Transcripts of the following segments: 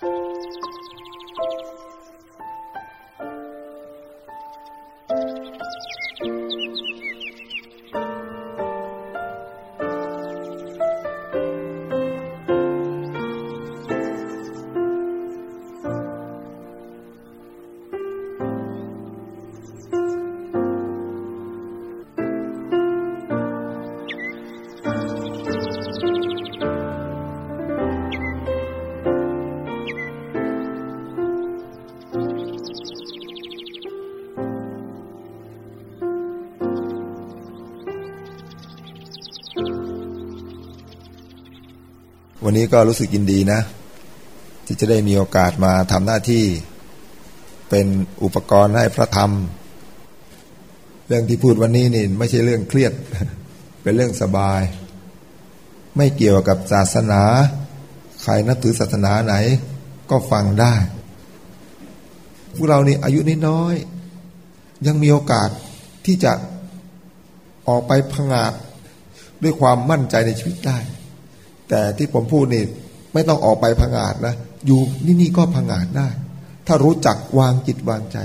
วัน นี้ก็รู้สึกยินดีนะ ที่จะได้มีโอกาสมาทำหน้าที่เป็นอุปกรณ์ให้พระธรรม เรื่องที่พูดวันนี้นี่ไม่ใช่เรื่องเครียด เป็นเรื่องสบาย ไม่เกี่ยวกับศาสนา ใครนับถือศาสนาไหน ก็ฟังได้ พวกเรานี่อายุน้อย ยังมีโอกาสที่จะออกไปพังาจด้วยความมั่นใจในชีวิตได้ แต่ที่ผมพูดนี่ไม่ต้องออกไปพังอาจนะ อยู่นี่นี่ก็พังอาจได้ ถ้ารู้จักวางจิตวางใจ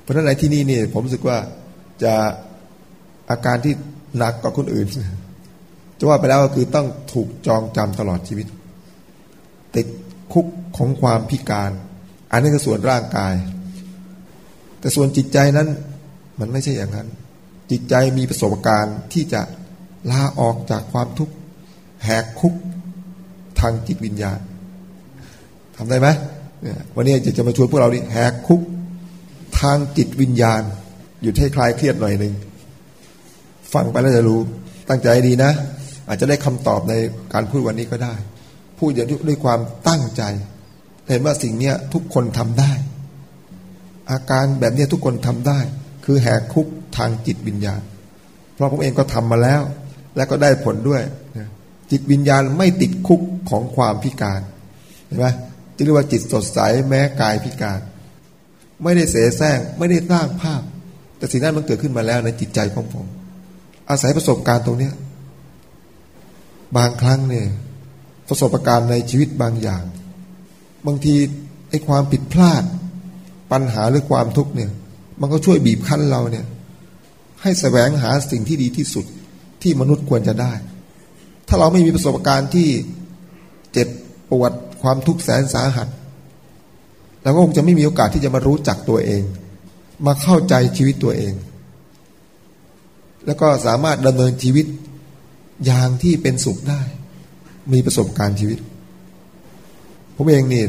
เพราะฉะนั้นในที่นี่นี่ผมรู้สึกว่าจะอาการที่หนักกว่าคนอื่น จะว่าไปแล้วก็คือต้องถูกจองจำตลอดชีวิต ติดคุกของความพิการ อันนี้คือส่วนร่างกาย แต่ส่วนจิตใจนั้นมันไม่ใช่อย่างนั้น จิตใจมีประสบการณ์ที่จะลาออกจากความทุกข์ แหกคุกทางจิตวิญญาณทำได้ไหมวันนี้จะจะมาชวนพวกเราดิแหกคุกทางจิตวิญญาณ หยุดให้คลายเครียดหน่อยหนึ่งฟังไปแล้วจะรู้ ตั้งใจดีนะ อาจจะได้คำตอบในการพูดวันนี้ก็ได้ พูดอย่างด้วยความตั้งใจ เห็นว่าสิ่งนี้ทุกคนทำได้ อาการแบบนี้ทุกคนทำได้ คือแหกคุกทางจิตวิญญาณ เพราะผมเองก็ทำมาแล้ว และก็ได้ผลด้วยนะ จิตวิญญาณไม่ติดคุกของความพิการเห็นไหมจึงเรียกว่าจิตสดใสแม้กายพิการ ไม่ได้เสแสร้งไม่ได้สร้างภาพ แต่สิ่งนั้นมันเกิดขึ้นมาแล้วในจิตใจของผม อาศัยประสบการณ์ตรงเนี้ยบางครั้งเนี่ยประสบการณ์ในชีวิตบางอย่าง บางทีไอ้ความผิดพลาด ปัญหาหรือความทุกข์เนี่ย มันก็ช่วยบีบคั้นเราเนี่ย ให้แสวงหาสิ่งที่ดีที่สุดที่มนุษย์ควรจะได้ ถ้าเราไม่มีประสบการณ์ที่เจ็บปวดความทุกข์แสนสาหัสเราก็คงจะไม่มีโอกาสที่จะมารู้จักตัวเอง มาเข้าใจชีวิตตัวเอง แล้วก็สามารถดำเนินชีวิตอย่างที่เป็นสุขได้ มีประสบการณ์ชีวิต ผมเองนี่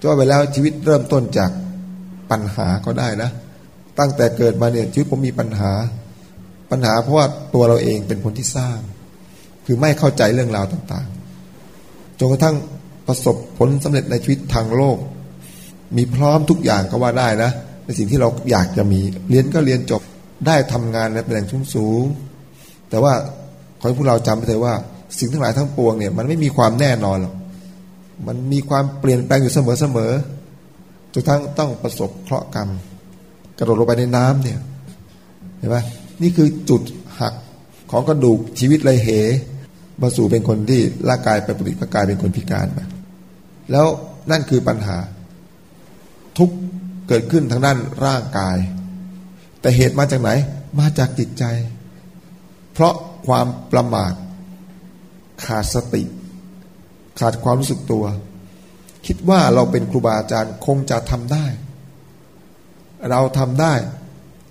จ้าไปแล้วชีวิตเริ่มต้นจากปัญหาก็ได้นะ ตั้งแต่เกิดมาเนี่ยชีวิตผมมีปัญหา ปัญหาเพราะว่าตัวเราเองเป็นคนที่สร้าง คือไม่เข้าใจเรื่องราวต่างๆ จนกระทั่งประสบผลสำเร็จในชีวิตทางโลก มีพร้อมทุกอย่างก็ว่าได้นะ ในสิ่งที่เราอยากจะมี เรียนก็เรียนจบ ได้ทำงานในตำแหน่งสูงๆแต่ว่าขอให้พวกเราจำไปเลยว่าสิ่งทั้งหลายทั้งปวงเนี่ยมันไม่มีความแน่นอนหรอก มันมีความเปลี่ยนแปลงอยู่เสมอๆจนทั้งต้องประสบเคราะห์กรรม กระโดดลงไปในน้ำเนี่ยเห็นไหมนี่คือจุดหักของกระดูกชีวิตเลยเห มาสู่เป็นคนที่ร่างกายไปปฏิกกายเป็นคนพิการมาแล้วนั่นคือปัญหา ทุกเกิดขึ้นทางด้านร่างกาย แต่เหตุมาจากไหน มาจากจิตใจ เพราะความประมาทขาดสติ ขาดความรู้สึกตัว คิดว่าเราเป็นครูบาอาจารย์คงจะทำได้ เราทำได้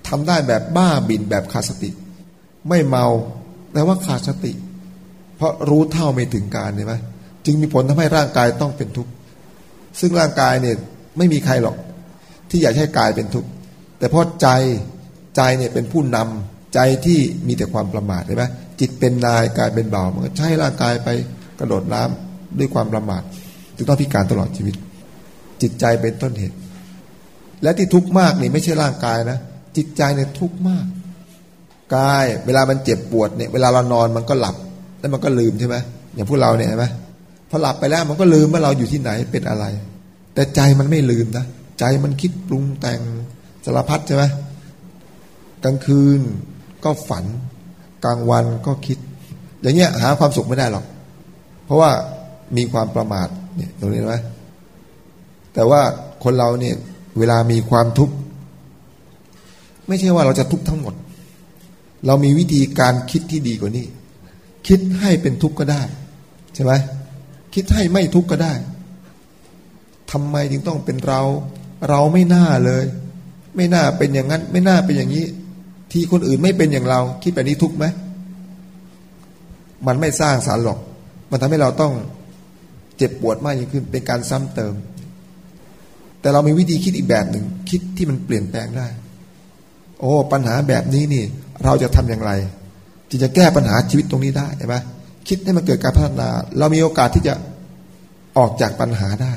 ทำได้แบบบ้าบินแบบขาดสติ ไม่เมาแต่ว่าขาดสติ เพราะรู้เท่าไม่ถึงการใช่ไหมจึงมีผลทำให้ร่างกายต้องเป็นทุกข์ซึ่งร่างกายเนี่ยไม่มีใครหรอก ที่อยากให้กายเป็นทุกข์แต่เพราะใจใจเนี่ยเป็นผู้นำใจที่มีแต่ความประมาทใช่ไหมจิตเป็นนายกายเป็นเบามันก็ใช้ร่างกายไปกระโดดน้ำด้วยความประมาทจึงต้องพิการตลอดชีวิต จิตใจเป็นต้นเหตุ และที่ทุกข์มากนี่ไม่ใช่ร่างกายนะจิตใจเนี่ยทุกข์มากกาย เวลามันเจ็บปวดเนี่ยเวลาเรานอนมันก็หลับ แล้วมันก็ลืมใช่ไหมอย่างพวกเราเนี่ยใช่ไหมพอหลับไปแล้วมันก็ลืมว่าเราอยู่ที่ไหนเป็นอะไร แต่ใจมันไม่ลืมนะใจมันคิดปรุงแต่งสารพัดใช่ไหมกลางคืนก็ฝัน กลางวันก็คิด อย่างเงี้ยหาความสุขไม่ได้หรอก เพราะว่ามีความประมาทเนี่ยตรงนี้ไหมแต่ว่าคนเราเนี่ยเวลามีความทุกข์ไม่ใช่ว่าเราจะทุกข์ทั้งหมด เรามีวิธีการคิดที่ดีกว่านี้ คิดให้เป็นทุกข์ก็ได้ใช่ไหมคิดให้ไม่ทุกข์ก็ได้ทำไมจึงต้องเป็นเรา เราไม่น่าเลย ไม่น่าเป็นอย่างนั้น ไม่น่าเป็นอย่างนี้ ที่คนอื่นไม่เป็นอย่างเรา คิดแบบนี้ทุกข์ไหมมันไม่สร้างสารหรอก มันทำให้เราต้องเจ็บปวดมากยิ่งขึ้น เป็นการซ้ำเติม แต่เรามีวิธีคิดอีกแบบหนึ่ง คิดที่มันเปลี่ยนแปลงได้ โอ้ ปัญหาแบบนี้นี่ เราจะทำอย่างไร จึงจะแก้ปัญหาชีวิตตรงนี้ได้ใช่ไหมคิดให้มันเกิดการพัฒนา เรามีโอกาสที่จะออกจากปัญหาได้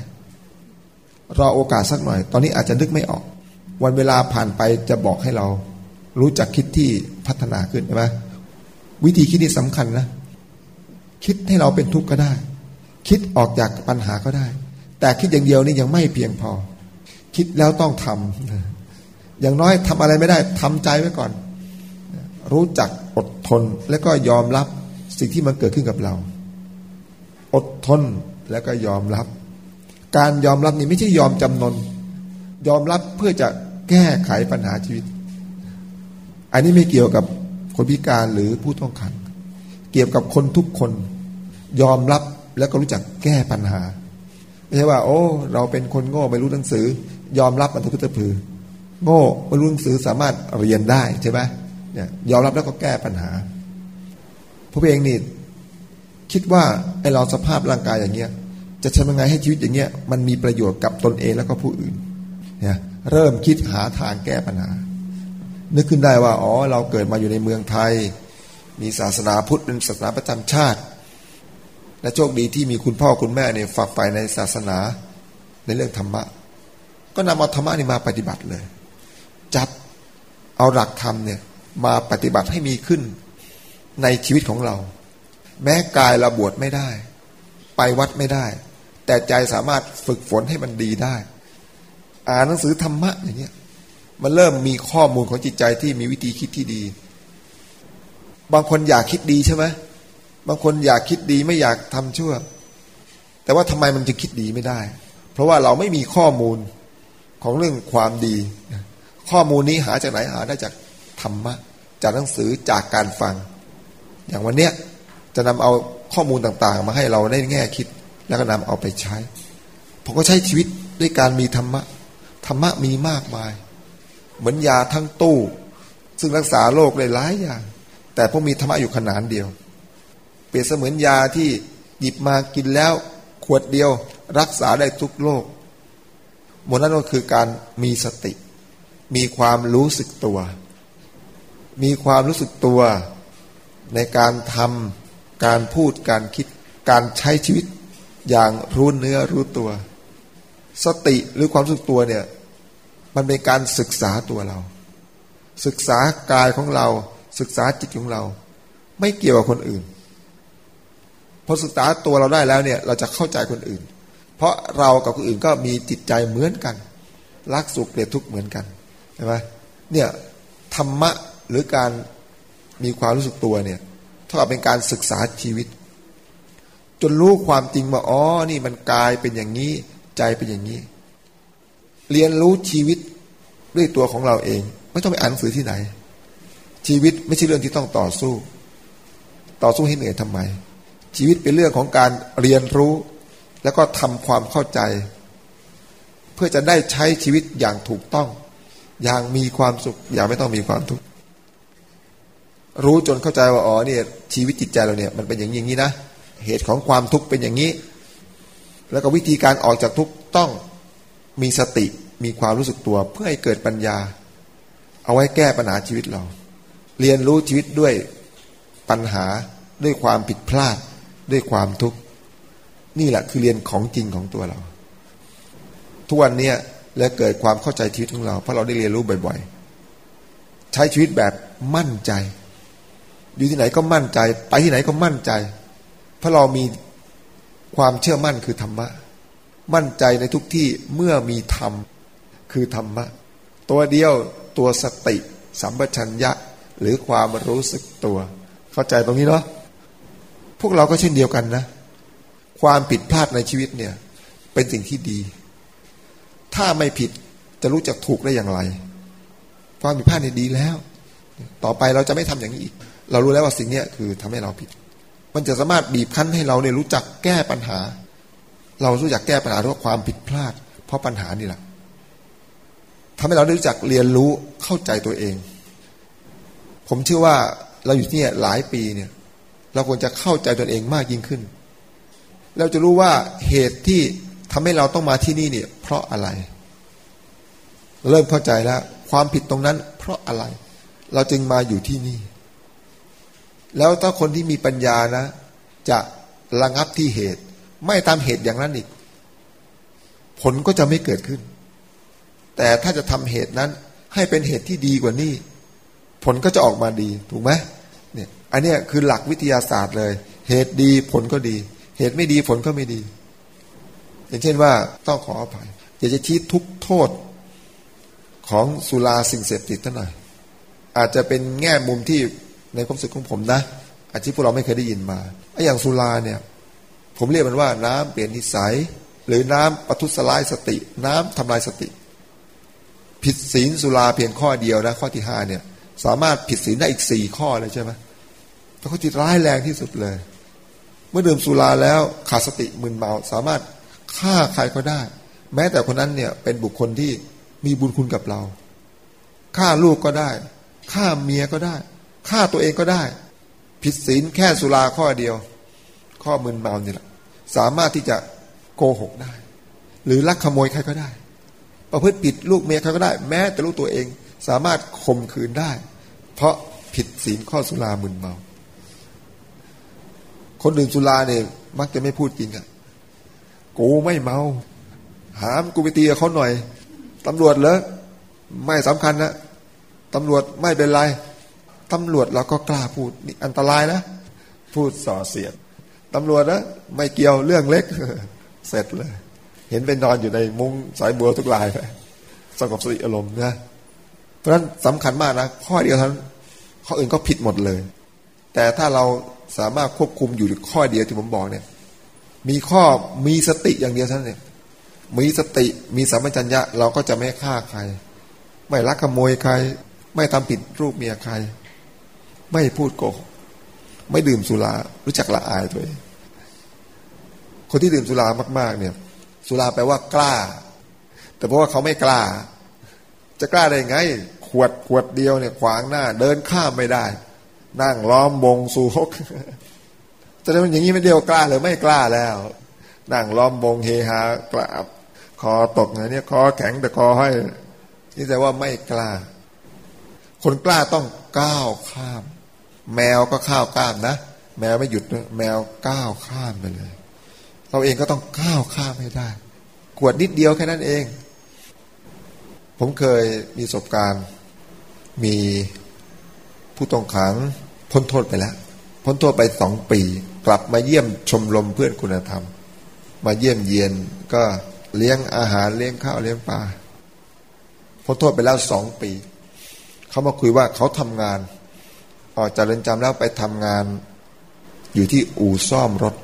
รอโอกาสสักหน่อย ตอนนี้อาจจะนึกไม่ออก วันเวลาผ่านไปจะบอกให้เรา รู้จักคิดที่พัฒนาขึ้นใช่ไหมวิธีคิดนี่สำคัญนะ คิดให้เราเป็นทุกข์ก็ได้ คิดออกจากปัญหาก็ได้ แต่คิดอย่างเดียวนี่ยังไม่เพียงพอ คิดแล้วต้องทำอย่างน้อยทำอะไรไม่ได้ทำใจไว้ก่อน รู้จัก อดทนแล้วก็ยอมรับสิ่งที่มันเกิดขึ้นกับเรา อดทนแล้วก็ยอมรับ การยอมรับนี่ไม่ใช่ยอมจำนน ยอมรับเพื่อจะแก้ไขปัญหาชีวิต อันนี้ไม่เกี่ยวกับคนพิการหรือผู้ต้องขัง เกี่ยวกับคนทุกคน ยอมรับแล้วก็รู้จักแก้ปัญหาไม่ใช่ว่า โอ้ เราเป็นคนโง่ไม่รู้หนังสือ ยอมรับมันทุกข์พือ โง่ไม่รู้หนังสือสามารถเรียนได้ใช่ไหม เนี่ยยอมรับแล้วก็แก้ปัญหาพระเองนี่คิดว่าไอเราสภาพร่างกายอย่างเงี้ย จะทำยังไงให้ชีวิตอย่างเงี้ย มันมีประโยชน์กับตนเองแล้วก็ผู้อื่นเนี่ยเริ่มคิดหาทางแก้ปัญหา นึกขึ้นได้ว่าอ๋อเราเกิดมาอยู่ในเมืองไทย มีศาสนาพุทธเป็นศาสนาประจำชาติ และโชคดีที่มีคุณพ่อคุณแม่เนี่ยฝักใฝ่ในศาสนาในเรื่องธรรมะ ก็นำเอาธรรมะนี่มาปฏิบัติเลย จับเอาหลักธรรมเนี่ย มาปฏิบัติให้มีขึ้น ในชีวิตของเรา แม้กายเราบวชไม่ได้ ไปวัดไม่ได้ แต่ใจสามารถฝึกฝนให้มันดีได้ อ่านหนังสือธรรมะอย่างเงี้ยมันเริ่มมีข้อมูลของจิตใจที่มีวิธีคิดที่ดี บางคนอยากคิดดีใช่ไหมบางคนอยากคิดดีไม่อยากทำชั่ว แต่ว่าทำไมมันจึงคิดดีไม่ได้ เพราะว่าเราไม่มีข้อมูลของเรื่องความดี ข้อมูลนี้หาจากไหนหาได้จาก ธรรมะ จากหนังสือจากการฟัง อย่างวันเนี้ยจะนำเอาข้อมูลต่างๆ มาให้เราได้แง่คิด แล้วก็นำเอาไปใช้ ผมก็ใช้ชีวิตด้วยการมีธรรมะ ธรรมะมีมากมาย เหมือนยาทั้งตู้ ซึ่งรักษาโรคได้หลายอย่าง แต่พวกมีธรรมะอยู่ขนาดเดียว เปรียบเสมือนยาที่หยิบมากินแล้วขวดเดียวรักษาได้ทุกโรคหมดนั้นก็คือการมีสติ มีความรู้สึกตัว มีความรู้สึกตัวในการทำการพูดการคิดการใช้ชีวิตอย่างรู้เนื้อรู้ตัว สติหรือความรู้สึกตัวเนี่ยมันเป็นการศึกษาตัวเรา ศึกษากายของเราศึกษาจิตของเรา ไม่เกี่ยวกับคนอื่นพอศึกษาตัวเราได้แล้วเนี่ยเราจะเข้าใจคนอื่น เพราะเรากับคนอื่นก็มีจิตใจเหมือนกัน รักสุขเกลียดทุกข์เหมือนกันใช่ไหมเนี่ยธรรมะ หรือการมีความรู้สึกตัวเนี่ยเท่ากับเป็นการศึกษาชีวิต จนรู้ความจริงว่าอ๋อนี่มันกายเป็นอย่างนี้ใจเป็นอย่างนี้ เรียนรู้ชีวิตด้วยตัวของเราเอง ไม่ต้องไปอ่านหนังสือที่ไหน ชีวิตไม่ใช่เรื่องที่ต้องต่อสู้ ต่อสู้ให้เหนื่อยทำไม ชีวิตเป็นเรื่องของการเรียนรู้ แล้วก็ทำความเข้าใจ เพื่อจะได้ใช้ชีวิตอย่างถูกต้อง อย่างมีความสุข อย่างไม่ต้องมีความทุกข์ รู้จนเข้าใจว่าอ๋อเนี่ยชีวิตจิตใจเราเนี่ยมันเป็นอย่างนี้นะเหตุของความทุกข์เป็นอย่างนี้ แล้วก็วิธีการออกจากทุกข์ต้องมีสติมีความรู้สึกตัว เพื่อให้เกิดปัญญา เอาไว้แก้ปัญหาชีวิตเรา เรียนรู้ชีวิตด้วยปัญหาด้วยความผิดพลาดด้วยความทุกข์นี่แหละคือเรียนของจริงของตัวเรา ทุกวันนี้และเกิดความเข้าใจชีวิตของเรา เพราะเราได้เรียนรู้บ่อย ๆ ใช้ชีวิตแบบมั่นใจ อยู่ที่ไหนก็มั่นใจ ไปที่ไหนก็มั่นใจ เพราะเรามีความเชื่อมั่นคือธรรมะ มั่นใจในทุกที่เมื่อมีธรรมคือธรรมะ ตัวเดียวตัวสติสัมปชัญญะหรือความรู้สึกตัว เข้าใจตรงนี้เนาะพวกเราก็เช่นเดียวกันนะ ความผิดพลาดในชีวิตเนี่ย เป็นสิ่งที่ดี ถ้าไม่ผิดจะรู้จักถูกได้อย่างไร ความผิดพลาดเนี่ยดีแล้ว ต่อไปเราจะไม่ทำอย่างนี้อีก เรารู้แล้วว่าสิ่งนี้คือทำให้เราผิด มันจะสามารถบีบคั้นให้เราเนี่ยรู้จักแก้ปัญหา เรารู้จักแก้ปัญหาด้วยความผิดพลาด เพราะปัญหานี่แหละทำให้เราได้รู้จักเรียนรู้เข้าใจตัวเอง ผมเชื่อว่าเราอยู่ที่นี่หลายปีเนี่ย เราควรจะเข้าใจตนเองมากยิ่งขึ้น เราจะรู้ว่าเหตุที่ทำให้เราต้องมาที่นี่เนี่ย เพราะอะไร เริ่มเข้าใจแล้ว ความผิดตรงนั้น เพราะอะไร เราจึงมาอยู่ที่นี่ แล้วถ้าคนที่มีปัญญานะ จะระงับที่เหตุ ไม่ตามเหตุอย่างนั้นอีก ผลก็จะไม่เกิดขึ้น แต่ถ้าจะทำเหตุนั้น ให้เป็นเหตุที่ดีกว่านี้ ผลก็จะออกมาดี ถูกไหมเนี่ย อันนี้คือหลักวิทยาศาสตร์เลย เหตุดีผลก็ดี เหตุไม่ดีผลก็ไม่ดี อย่างเช่นว่าต้องขออภัยอยากจะชี้ทุกโทษของสุราสิ่งเสพติดท่านหน่อยอาจจะเป็นแง่มุมที่ ในความสึกของผมนะอาชีพพวกเราไม่เคยได้ยินมาไอ้อย่างสุราเนี่ย ผมเรียกมันว่าน้ำเปลี่ยนนิสัย หรือน้ำปทุสลายสติ น้ำทำลายสติ ผิดศีลสุราเพียงข้อเดียวนะข้อที่ห้าเนี่ย สามารถผิดศีลได้อีกสี่ข้อเลยใช่ไหมแต่ข้อที่ร้ายแรงที่สุดเลย เมื่อดื่มสุราแล้วขาดสติมึนเมา สามารถฆ่าใครก็ได้ แม้แต่คนนั้นเนี่ยเป็นบุคคลที่มีบุญคุณกับเราฆ่าลูกก็ได้ฆ่าเมียก็ได้ ฆ่าตัวเองก็ได้ ผิดศีลแค่สุราข้อเดียว ข้อมึนเมานี่แหละสามารถที่จะโกหกได้ หรือลักขโมยใครก็ได้ ประพฤติผิดลูกเมียใครก็ได้ แม้แต่ลูกตัวเองสามารถข่มขืนได้ เพราะผิดศีลข้อสุรามึนเมา คนดื่มสุราเนี่ยมักจะไม่พูดจริงอะกูไม่เมา หามกูไปตีเขาหน่อยตำรวจเหรอไม่สำคัญนะตำรวจไม่เป็นไร ตำรวจเราก็กล้าพูดนี่อันตรายนะ พูดส่อเสียดตำรวจนะไม่เกี่ยวเรื่องเล็ก เสร็จเลย เห็นไปนอนอยู่ในมุ้งสายบัวทุกลายไปสงบสติอารมณ์นะเพราะฉะนั้นสำคัญมากนะ ข้อเดียวท่านั้นข้ออื่นก็ผิดหมดเลย แต่ถ้าเราสามารถควบคุมอยู่ข้อเดียวที่ผมบอกเนี่ย มีข้อมีสติอย่างเดียวเท่านั้นเองมีสติมีสัมปชัญญะเราก็จะไม่ฆ่าใคร ไม่ลักขโมยใคร ไม่ทำผิดรูปเมียใคร ไม่พูดโกหกไม่ดื่มสุรา รู้จักละอายตัวเองคนที่ดื่มสุรามาก ๆ เนี่ย สุราแปลว่ากล้า แต่เพราะว่าเขาไม่กล้า จะกล้าได้ไง ขวดขวดเดียวเนี่ยขวางหน้า เดินข้ามไม่ได้ นั่งล้อมวงสูฮกจะได้เป็นอย่างนี้ไม่เดียวกล้าหรือไม่กล้าแล้ว นั่งล้อมวงเฮฮากราบคอตกเนี่ยคอแข็งแต่คอให้นี่แต่ว่าไม่กล้า คนกล้าต้องก้าวข้าม แมวก็ข้าวข้ามนะ แมวไม่หยุดแมวก้าวข้ามไปเลย เราเองก็ต้องก้าวข้ามให้ได้ขวดนิดเดียวแค่นั้นเอง ผมเคยมีประสบการณ์ มีผู้ต้องขังพ้นโทษไปแล้ว พ้นโทษไปสองปี กลับมาเยี่ยมชมรมเพื่อนคุณธรรม มาเยี่ยมเยียนก็เลี้ยงอาหารเลี้ยงข้าวเลี้ยงปลาพ้นโทษไปแล้วสองปี เขามาคุยว่าเขาทำงาน ออกจากเรือนจำแล้วไปทำงานอยู่ที่อู่ซ่อมรถ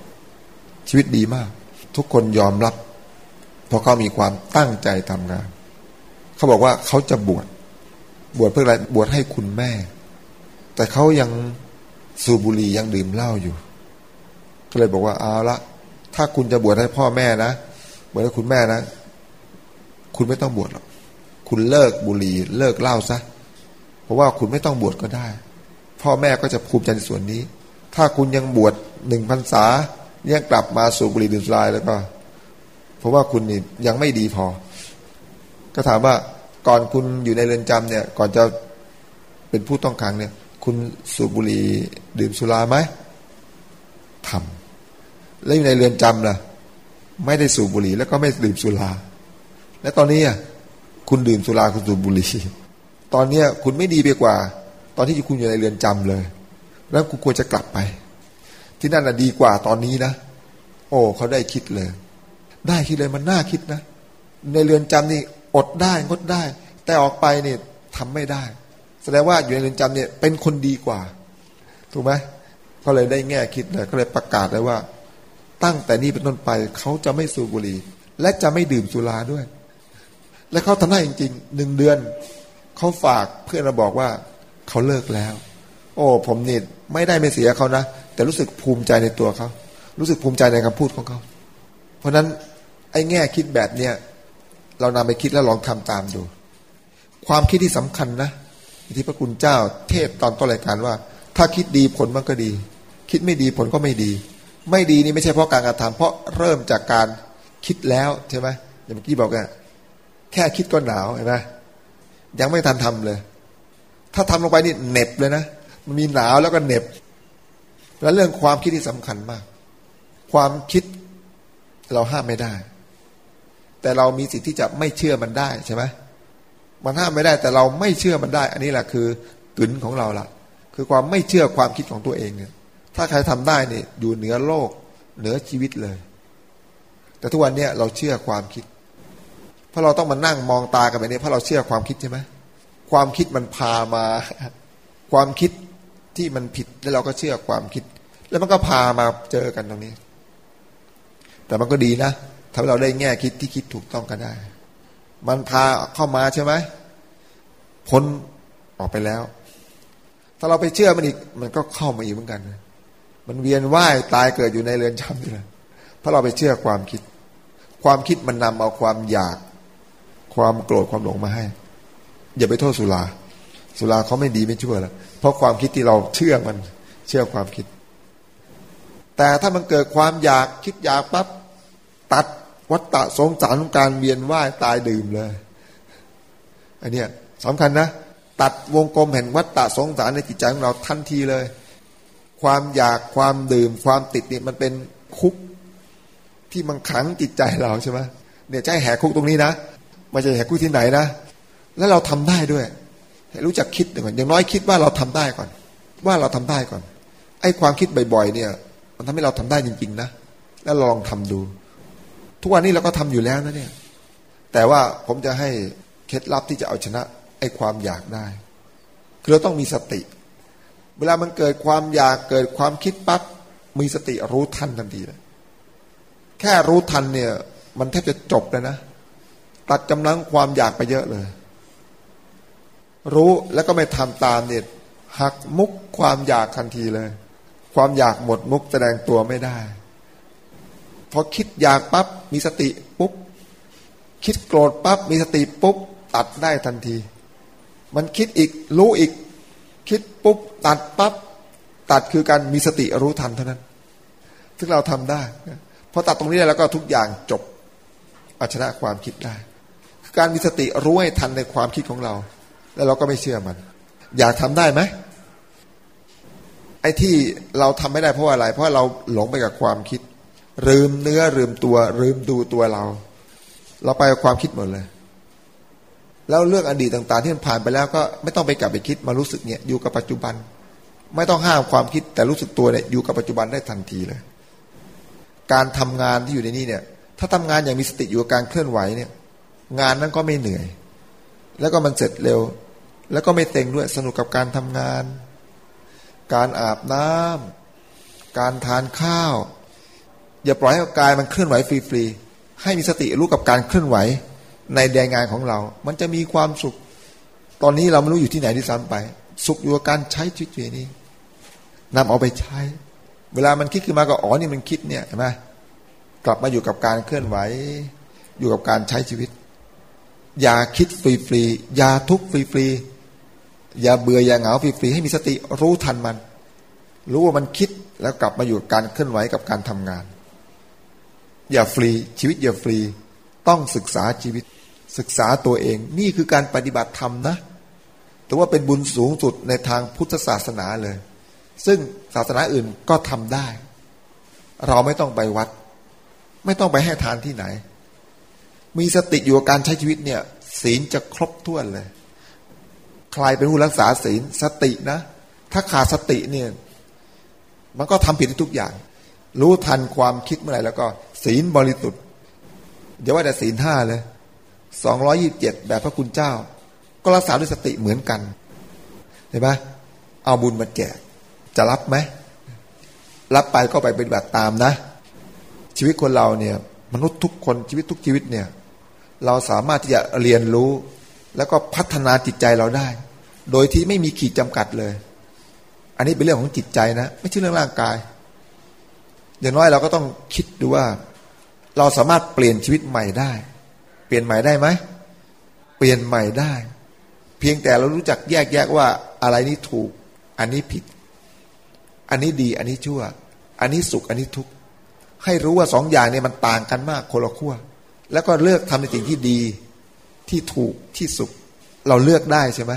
ชีวิตดีมาก ทุกคนยอมรับ เพราะเขามีความตั้งใจทำงาน เขาบอกว่าเขาจะบวชบวชเพื่ออะไรบวชให้คุณแม่ แต่เขายังสูบบุหรี่ยังดื่มเหล้าอยู่ ก็เลยบอกว่าเอาละถ้าคุณจะบวชให้พ่อแม่นะบวชให้คุณแม่นะ คุณไม่ต้องบวชหรอกคุณเลิกบุหรี่เลิกเหล้าซะเพราะว่าคุณไม่ต้องบวชก็ได้ พ่อแม่ก็จะภูมิใจในส่วนนี้ ถ้าคุณยังบวชหนึ่งพรรษายังกลับมาสูบบุหรี่ดื่มสุราแล้วก็ เพราะว่าคุณนี่ยังไม่ดีพอ ก็ถามว่าก่อนคุณอยู่ในเรือนจำเนี่ย ก่อนจะเป็นผู้ต้องขังเนี่ย คุณสูบบุหรี่ดื่มสุราไหมทำแล้วอยู่ในเรือนจำล่ะ ไม่ได้สูบบุหรี่แล้วก็ไม่ดื่มสุรา และตอนนี้อะคุณดื่มสุราคุณสูบบุหรี่ ตอนเนี้ยคุณไม่ดีไปกว่า ตอนที่คุณอยู่ในเรือนจำเลย แล้วคุณควรจะกลับไป ที่นั่นน่ะดีกว่าตอนนี้นะ โอ้เขาได้คิดเลย ได้คิดเลยมันน่าคิดนะ ในเรือนจำนี่อดได้งดได้ แต่ออกไปเนี่ยทำไม่ได้ แสดงว่าอยู่ในเรือนจำเนี่ยเป็นคนดีกว่า ถูกไหมก็เลยได้แง่คิดเลยก็เลยประกาศเลยว่า ตั้งแต่นี้เป็นต้นไปเขาจะไม่สูบบุหรี่ และจะไม่ดื่มสุราด้วย และเขาทำได้จริงๆหนึ่งเดือนเขาฝากเพื่อนมาบอกว่า เขาเลิกแล้ว โอ้ ผมนี่ไม่ได้ไม่เสียเขานะ แต่รู้สึกภูมิใจในตัวเขา รู้สึกภูมิใจในคำพูดของเขา เพราะนั้นไอ้แง่คิดแบบเนี้ยเรานำไปคิดแล้วลองทำตามดู ความคิดที่สำคัญนะที่พระคุณเจ้าเทศตอนต้นรายการว่า ถ้าคิดดีผลมันก็ดี คิดไม่ดีผลก็ไม่ดี ไม่ดีนี่ไม่ใช่เพราะการกระทำเพราะเริ่มจากการคิดแล้วใช่ไหมอย่างเมื่อกี้บอกว่าแค่คิดก็หนาวเห็นไหมยังไม่ทันทำเลย ถ้าทำลงไปนี่เหน็บเลยนะมันมีหนาวแล้วก็เหน็บ แล้วเรื่องความคิดที่สำคัญมาก ความคิดเราห้ามไม่ได้ แต่เรามีสิทธิ์ที่จะไม่เชื่อมันได้ใช่ไหมมันห้ามไม่ได้ แต่เราไม่เชื่อมันได้ อันนี้แหละคือกึนของเราละคือความไม่เชื่อความคิดของตัวเองเนี่ย ถ้าใครทำได้เนี่ยอยู่เหนือโลก เหนือชีวิตเลย แต่ทุกวันเนี้ยเราเชื่อความคิด เพราะเราต้องมานั่งมองตากันแบบนี้เพราะเราเชื่อความคิดใช่ไหม ความคิดมันพามา ความคิดที่มันผิดแล้วเราก็เชื่อความคิด แล้วมันก็พามาเจอกันตรงนี้ แต่มันก็ดีนะทำให้เราได้แง่คิดที่คิดถูกต้องกันได้ มันพาเข้ามาใช่ไหมพ้นออกไปแล้ว ถ้าเราไปเชื่อมันอีก มันก็เข้ามาอีกเหมือนกัน มันเวียนว่ายตายเกิดอยู่ในเรือนจำนี่แหละเพราะเราไปเชื่อความคิด ความคิดมันนำเอาความอยาก ความโกรธความหลงมาให้ อย่าไปโทษสุรา สุราเขาไม่ดีไม่ชั่วแล้วเพราะความคิดที่เราเชื่อมัน เชื่อความคิด แต่ถ้ามันเกิดความอยากคิดอยากปั๊บตัดวัตตะสงสารของการเวียนว่ายตายดื่มเลยอันนี้สำคัญนะ ตัดวงกลมแห่งวัตตะสงสารในจิตใจของเราทันทีเลย ความอยากความดื่ม ความติดนี่มันเป็นคุกที่มันขังจิตใจเราใช่ไหมเนี่ยใจแหกคุกตรงนี้นะไม่ใช่แหกคุกที่ไหนนะ แล้วเราทำได้ด้วยให้รู้จักคิดก่อนอย่างน้อยคิดว่าเราทำได้ก่อน ว่าเราทำได้ก่อน ไอ้ความคิดบ่อยๆเนี่ย มันทำให้เราทำได้จริง ๆ นะ แล้วลองทำดู ทุกวันนี้เราก็ทำอยู่แล้วนะเนี่ย แต่ว่าผมจะให้เคล็ดลับที่จะเอาชนะไอ้ความอยากได้ คือเราต้องมีสติ เวลามันเกิดความอยากเกิดความคิดปั๊บมีสติรู้ทันทันทีเลยแค่รู้ทันเนี่ย มันแทบจะจบเลยนะ ตัดกำลังความอยากไปเยอะเลย รู้แล้วก็ไม่ทำตามเนี่ยหักมุกความอยากทันทีเลย ความอยากหมดมุกแสดงตัวไม่ได้ พอคิดอยากปั๊บมีสติปุ๊บคิดโกรธปั๊บมีสติปุ๊บตัดได้ทันที มันคิดอีกรู้อีก คิดปุ๊บตัดปั๊บตัดคือการมีสติรู้ทันเท่านั้นซึ่งเราทำได้พอตัดตรงนี้แล้วก็ทุกอย่างจบเอาชนะความคิดได้คือการมีสติรู้ให้ทันในความคิดของเรา แล้วเราก็ไม่เชื่อมัน อยากทำได้ไหมไอ้ที่เราทำไม่ได้เพราะอะไร เพราะเราหลงไปกับความคิด ลืมเนื้อลืมตัวลืมดูตัวเรา เราไปกับความคิดหมดเลย แล้วเรื่องอดีตต่าง ๆ ที่มันผ่านไปแล้วก็ไม่ต้องไปกลับไปคิดมารู้สึกเนี่ยอยู่กับปัจจุบัน ไม่ต้องห้ามความคิดแต่รู้สึกตัวเนี่ยอยู่กับปัจจุบันได้ทันทีเลย การทำงานที่อยู่ในนี้เนี่ย ถ้าทำงานอย่างมีสติอยู่กับการเคลื่อนไหวเนี่ย งานนั้นก็ไม่เหนื่อย แล้วก็มันเสร็จเร็ว แล้วก็ไม่เต็งด้วยสนุกกับการทำงาน การอาบน้ำการทานข้าว อย่าปล่อยให้กายมันเคลื่อนไหวฟรีๆให้มีสติรู้กับการเคลื่อนไหวในแดงงานของเรา มันจะมีความสุข ตอนนี้เราไม่รู้อยู่ที่ไหนที่ซ้ำไป สุขอยู่กับการใช้ชีวิตนี้นำเอาไปใช้ เวลามันคิดขึ้นมาก็อ๋อนี่มันคิดเนี่ยเห็นไหมกลับมาอยู่กับการเคลื่อนไหว อยู่กับการใช้ชีวิต อย่าคิดฟรีๆอย่าทุกข์ฟรีๆ อย่าเบื่ออย่าเหงาฟรีๆให้มีสติรู้ทันมัน รู้ว่ามันคิดแล้วกลับมาอยู่การเคลื่อนไหวกับการทำงาน อย่าฟรีชีวิตอย่าฟรีต้องศึกษาชีวิต ศึกษาตัวเอง นี่คือการปฏิบัติธรรมนะแต่ว่าเป็นบุญสูงสุดในทางพุทธศาสนาเลย ซึ่งศาสนาอื่นก็ทำได้ เราไม่ต้องไปวัด ไม่ต้องไปให้ทานที่ไหน มีสติอยู่กับการใช้ชีวิตเนี่ย ศีลจะครบถ้วนเลย ใครเป็นผู้รักษาศีลสตินะ ถ้าขาดสติเนี่ย มันก็ทำผิดทุกอย่าง รู้ทันความคิดเมื่อไหร่แล้วก็ ศีลบริสุทธิ์อย่าว่าแต่ศีลห้าเลยสองร้อยี่บเจ็ดแบบพระคุณเจ้า ก็รักษาด้วยสติเหมือนกันเห็นไหมเอาบุญมาแจกจะรับไหมรับไปก็ไปปฏิบัติตามนะ ชีวิตคนเราเนี่ย มนุษย์ทุกคนชีวิตทุกชีวิตเนี่ย เราสามารถที่จะเรียนรู้ แล้วก็พัฒนาจิตใจเราได้ โดยที่ไม่มีขีดจำกัดเลย อันนี้เป็นเรื่องของจิตใจนะ ไม่ใช่เรื่องร่างกาย อย่างน้อยเราก็ต้องคิดดูว่า เราสามารถเปลี่ยนชีวิตใหม่ได้ เปลี่ยนใหม่ได้ไหม เปลี่ยนใหม่ได้ เพียงแต่เรารู้จักแยกแยะว่าอะไรนี้ถูก อันนี้ผิด อันนี้ดี อันนี้ชั่ว อันนี้สุข อันนี้ทุกข์ ให้รู้ว่าสองอย่างนี้มันต่างกันมากคนละขั้ว แล้วก็เลือกทำในสิ่งที่ดี ที่ถูกที่สุขเราเลือกได้ใช่ไหม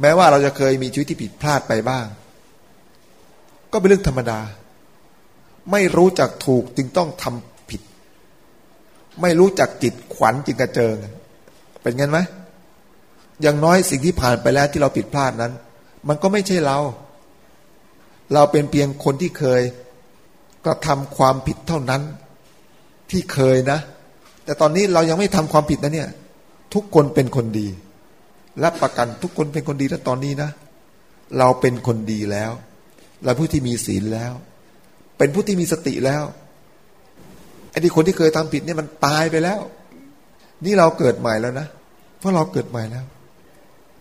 แม้ว่าเราจะเคยมีชีวิตที่ผิดพลาดไปบ้าง ก็เป็นเรื่องธรรมดา ไม่รู้จักถูกจึงต้องทำผิด ไม่รู้จักจิตขวัญจึงกระเจิง เป็นงั้นไหมอย่างน้อยสิ่งที่ผ่านไปแล้วที่เราผิดพลาดนั้น มันก็ไม่ใช่เรา เราเป็นเพียงคนที่เคยกระทำความผิดเท่านั้น ที่เคยนะ แต่ตอนนี้เรายังไม่ทำความผิดนะเนี่ย ทุกคนเป็นคนดีรับประกันทุกคนเป็นคนดีแล้วตอนนี้นะ เราเป็นคนดีแล้ว เราผู้ที่มีศีลแล้ว เป็นผู้ที่มีสติแล้วไอ้ที่คนที่เคยทำผิดเนี่ยมันตายไปแล้ว นี่เราเกิดใหม่แล้วนะเพราะเราเกิดใหม่แล้ว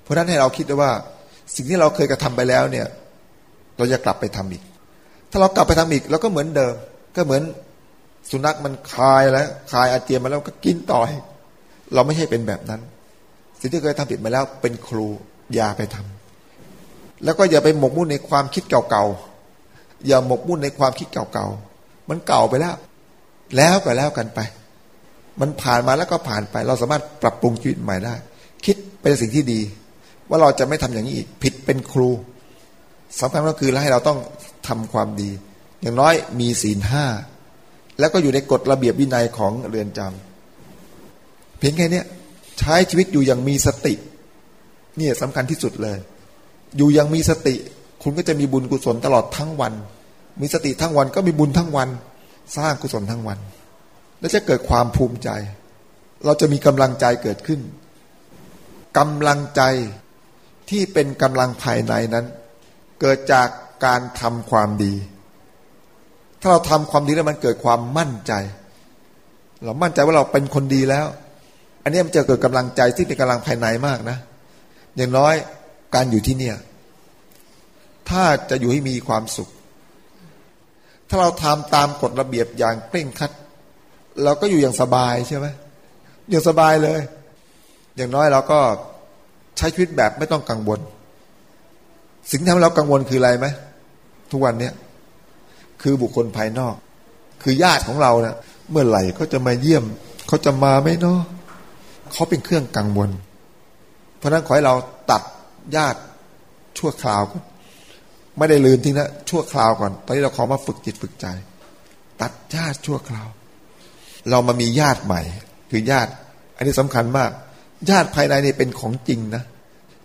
เพราะนั้นให้เราคิดว่า สิ่งที่เราเคยกระทำไปแล้วเนี่ย เราจะกลับไปทำอีก ถ้าเรากลับไปทำอีกเราก็เหมือนเดิม ก็เหมือนสุนัขมันคายแล้วคายอาเจียนมาแล้วก็กินต่อ เราไม่ใช่เป็นแบบนั้น สิ่งที่เคยทำผิดมาแล้วเป็นครูอย่าไปทำแล้วก็อย่าไปหมกมุ่นในความคิดเก่าๆอย่าหมกมุ่นในความคิดเก่าๆมันเก่าไปแล้ว แล้วก็แล้วกันไป มันผ่านมาแล้วก็ผ่านไป เราสามารถปรับปรุงชีวิตใหม่ได้ คิดเป็นสิ่งที่ดี ว่าเราจะไม่ทำอย่างนี้อีกผิดเป็นครูสำคัญก็คือให้เราต้องทำความดี อย่างน้อยมีศีลห้าแล้วก็อยู่ในกฎระเบียบวินัยของเรือนจำ เพียงแค่นี้ใช้ชีวิตอยู่อย่างมีสตินี่สำคัญที่สุดเลย อยู่อย่างมีสติ คุณก็จะมีบุญกุศลตลอดทั้งวัน มีสติทั้งวันก็มีบุญทั้งวัน สร้างกุศลทั้งวัน และจะเกิดความภูมิใจ เราจะมีกำลังใจเกิดขึ้นกำลังใจที่เป็นกำลังภายในนั้น เกิดจากการทำความดี ถ้าเราทำความดีแล้วมันเกิดความมั่นใจ เรามั่นใจว่าเราเป็นคนดีแล้ว อันนี้มันจะเกิดกำลังใจที่เป็นกำลังภายในมากนะ อย่างน้อยการอยู่ที่เนี่ย ถ้าจะอยู่ให้มีความสุข ถ้าเราทำตามกฎระเบียบอย่างเคร่งครัด เราก็อยู่อย่างสบายใช่ไหมอย่างสบายเลย อย่างน้อยเราก็ใช้ชีวิตแบบไม่ต้องกังวล สิ่งที่ทำให้เรากังวลคืออะไรไหมทุกวันเนี้ยคือบุคคลภายนอก คือญาติของเราเนะี่ยเมื่อไหร่เขาจะมาเยี่ยม เขาจะมาไหมเนาะ เขาเป็นเครื่องกังวล เพราะนั้นขอให้เราตัดญาติชั่วคราวก่อนไม่ได้ลืมทิ้งนะชั่วคราวก่อน ตอนนี้เราขอมาฝึกจิตฝึกใจ ตัดญาติชั่วคราว เรามามีญาติใหม่ คือญาติ อันนี้สำคัญมาก ญาติภายในนี่เป็นของจริงนะ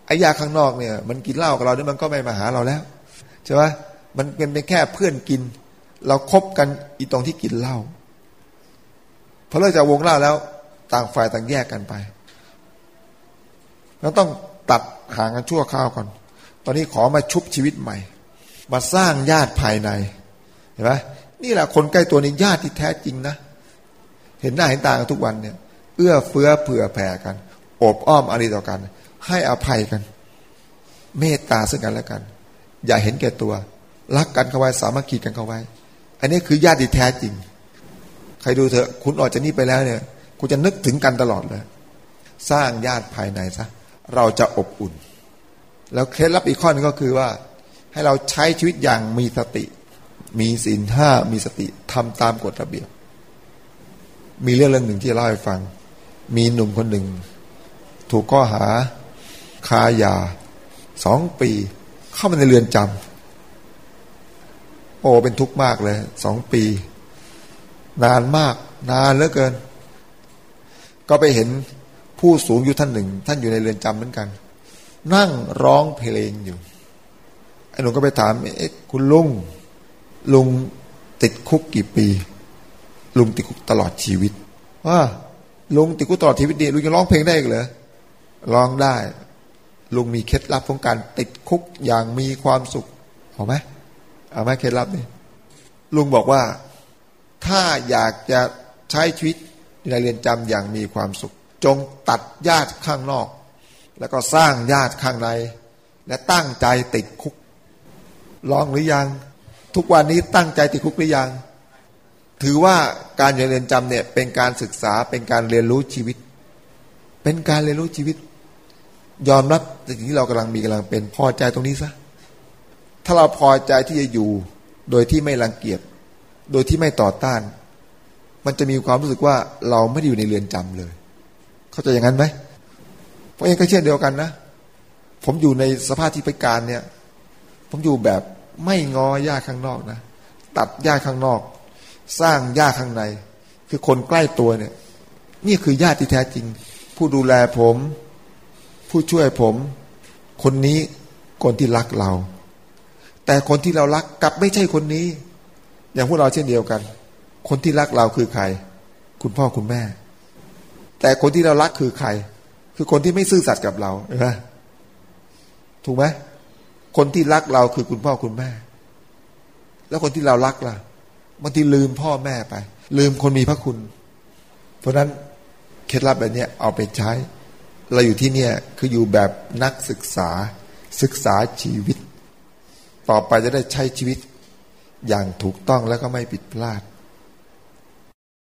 ไอ้ญาติข้างนอกเนี่ย มันกินเหล้ากับเราเนี่ยมันก็ไม่มาหาเราแล้วใช่ไหมมันเป็นเป็นแค่เพื่อนกิน เราครบกันอีตรงที่กินเหล้าพอเลิกจากวงเหล้าแล้ว ต่างฝ่ายต่างแยกกันไปเราต้องตัดห่างกันชั่วข้าวก่อน ตอนนี้ขอมาชุบชีวิตใหม่ มาสร้างญาติภายใน เห็นไหมนี่แหละคนใกล้ตัวนี้ญาติที่แท้จริงนะ เห็นหน้าเห็นตากันทุกวันเนี่ย เอื้อเฟื้อเผื่อแผ่กัน อบอ้อมอารีต่อกัน ให้อภัยกัน เมตตาซึ่งกันและกัน อย่าเห็นแก่ตัว รักกันเข้าไว้ สามัคคีกันเข้าไว้ อันนี้คือญาติแท้จริง ใครดูเถอะ คุณออกจากนี่ไปแล้วเนี่ย คุณจะนึกถึงกันตลอดเลย สร้างญาติภายในซะเราจะอบอุ่น แล้วเคล็ดลับอีกข้อนึงก็คือว่า ให้เราใช้ชีวิตอย่างมีสติ มีศีลห้ามีสติทำตามกฎระเบียบ มีเรื่องเรื่องหนึ่งที่เล่าให้ฟัง มีหนุ่มคนหนึ่ง ถูกข้อหาคายาสองปี เข้ามาในเรือนจำโอ้เป็นทุกข์มากเลยสองปี นานมาก นานเหลือเกิน ก็ไปเห็นผู้สูงอยู่ท่านหนึ่ง ท่านอยู่ในเรือนจำเหมือนกัน นั่งร้องเพลงอยู่ไอ้หนุ่มก็ไปถามเอ๊ะคุณลุงลุงติดคุกกี่ปี ลุงติดคุกตลอดชีวิตว่าลุงติดคุกตลอดชีวิตดีลุงจะร้องเพลงได้เหรอร้องได้ ลุงมีเคล็ดลับของการติดคุกอย่างมีความสุขเอาไหมเอาไหมเคล็ดลับนี่ลุงบอกว่า ถ้าอยากจะใช้ชีวิต ในเรือนจำอย่างมีความสุข จงตัดญาติข้างนอก แล้วก็สร้างญาติข้างใน และตั้งใจติดคุก ลองหรือยัง ทุกวันนี้ตั้งใจติดคุกหรือยัง ถือว่าการอยู่ในเรือนจำเนี่ยเป็นการศึกษาเป็นการเรียนรู้ชีวิต เป็นการเรียนรู้ชีวิต ยอมรับสิ่งที่เรากำลังมีกำลังเป็นพอใจตรงนี้ซะถ้าเราพอใจที่จะอยู่โดยที่ไม่รังเกียจ โดยที่ไม่ต่อต้าน มันจะมีความรู้สึกว่าเราไม่ได้อยู่ในเรือนจำเลย เข้าใจอย่างนั้นไหมผมเองก็เช่นเดียวกันนะ ผมอยู่ในสภาพที่พิการเนี่ย ผมอยู่แบบไม่งอหญ้าข้างนอกนะ ตัดหญ้าข้างนอก สร้างหญ้าข้างใน คือคนใกล้ตัวเนี่ย นี่คือญาติที่แท้จริง ผู้ดูแลผม ผู้ช่วยผม คนนี้คนที่รักเรา แต่คนที่เรารักกลับไม่ใช่คนนี้ อย่างพวกเราเช่นเดียวกัน คนที่รักเราคือใคร คุณพ่อคุณแม่ แต่คนที่เรารักคือใคร คือคนที่ไม่ซื่อสัตย์กับเราเห็นไหมถูกไหมคนที่รักเราคือคุณพ่อคุณแม่ แล้วคนที่เรารักล่ะบางทีลืมพ่อแม่ไป ลืมคนมีพระคุณ เพราะนั้นเคล็ดลับแบบนี้เอาไปใช้ เราอยู่ที่เนี่ยคืออยู่แบบนักศึกษาศึกษาชีวิต ต่อไปจะได้ใช้ชีวิต อย่างถูกต้องแล้วก็ไม่ผิดพลาด